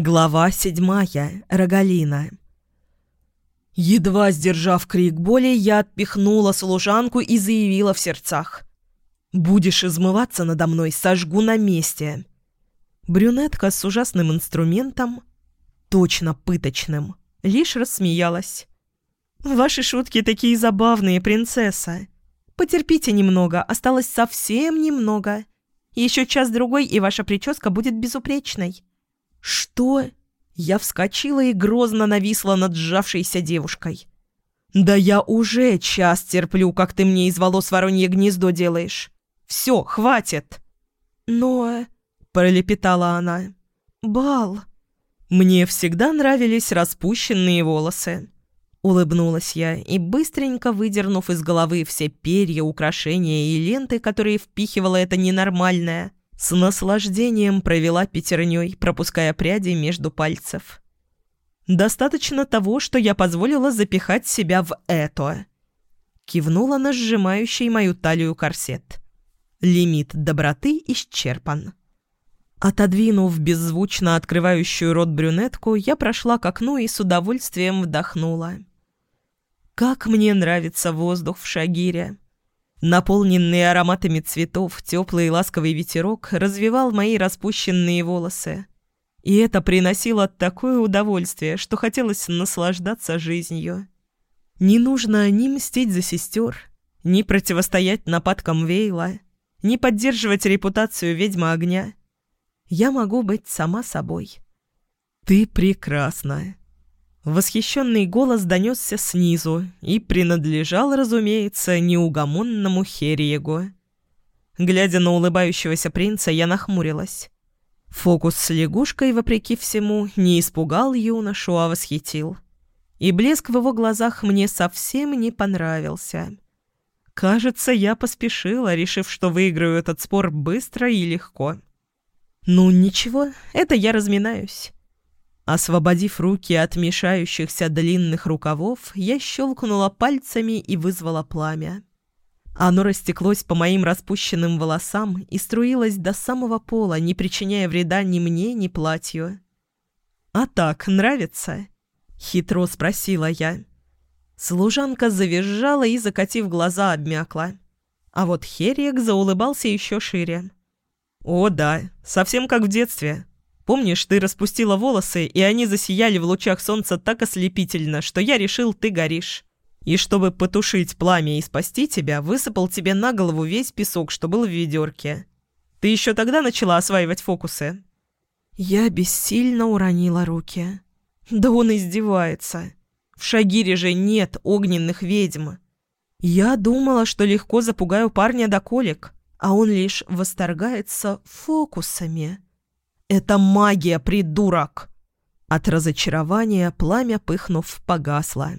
Глава седьмая. Рогалина. Едва сдержав крик боли, я отпихнула служанку и заявила в сердцах. «Будешь измываться надо мной, сожгу на месте». Брюнетка с ужасным инструментом, точно пыточным, лишь рассмеялась. «Ваши шутки такие забавные, принцесса. Потерпите немного, осталось совсем немного. Еще час-другой, и ваша прическа будет безупречной». «Что?» Я вскочила и грозно нависла над сжавшейся девушкой. «Да я уже час терплю, как ты мне из волос воронье гнездо делаешь. Все, хватит!» «Но...» — пролепетала она. «Бал...» «Мне всегда нравились распущенные волосы». Улыбнулась я и, быстренько выдернув из головы все перья, украшения и ленты, которые впихивала эта ненормальная, с наслаждением провела пятерней, пропуская пряди между пальцев. «Достаточно того, что я позволила запихать себя в это!» Кивнула на сжимающий мою талию корсет. Лимит доброты исчерпан. Отодвинув беззвучно открывающую рот брюнетку, я прошла к окну и с удовольствием вдохнула. «Как мне нравится воздух в Шагире!» Наполненный ароматами цветов, теплый и ласковый ветерок развивал мои распущенные волосы. И это приносило такое удовольствие, что хотелось наслаждаться жизнью. Не нужно ни мстить за сестер, ни противостоять нападкам Вейла, ни поддерживать репутацию ведьмы огня. Я могу быть сама собой. «Ты прекрасная. Восхищенный голос донесся снизу и принадлежал, разумеется, неугомонному Хериегу. Глядя на улыбающегося принца, я нахмурилась. Фокус с лягушкой, вопреки всему, не испугал юношу, а восхитил. И блеск в его глазах мне совсем не понравился. Кажется, я поспешила, решив, что выиграю этот спор быстро и легко. «Ну ничего, это я разминаюсь». Освободив руки от мешающихся длинных рукавов, я щелкнула пальцами и вызвала пламя. Оно растеклось по моим распущенным волосам и струилось до самого пола, не причиняя вреда ни мне, ни платью. «А так, нравится?» — хитро спросила я. Служанка завизжала и, закатив глаза, обмякла. А вот Херик заулыбался еще шире. «О да, совсем как в детстве. Помнишь, ты распустила волосы, и они засияли в лучах солнца так ослепительно, что я решил, ты горишь. И чтобы потушить пламя и спасти тебя, высыпал тебе на голову весь песок, что был в ведерке. Ты еще тогда начала осваивать фокусы?» Я бессильно уронила руки. «Да он издевается. В Шагире же нет огненных ведьм. Я думала, что легко запугаю парня до колик, а он лишь восторгается фокусами». «Это магия, придурок!» От разочарования пламя, пыхнув, погасло.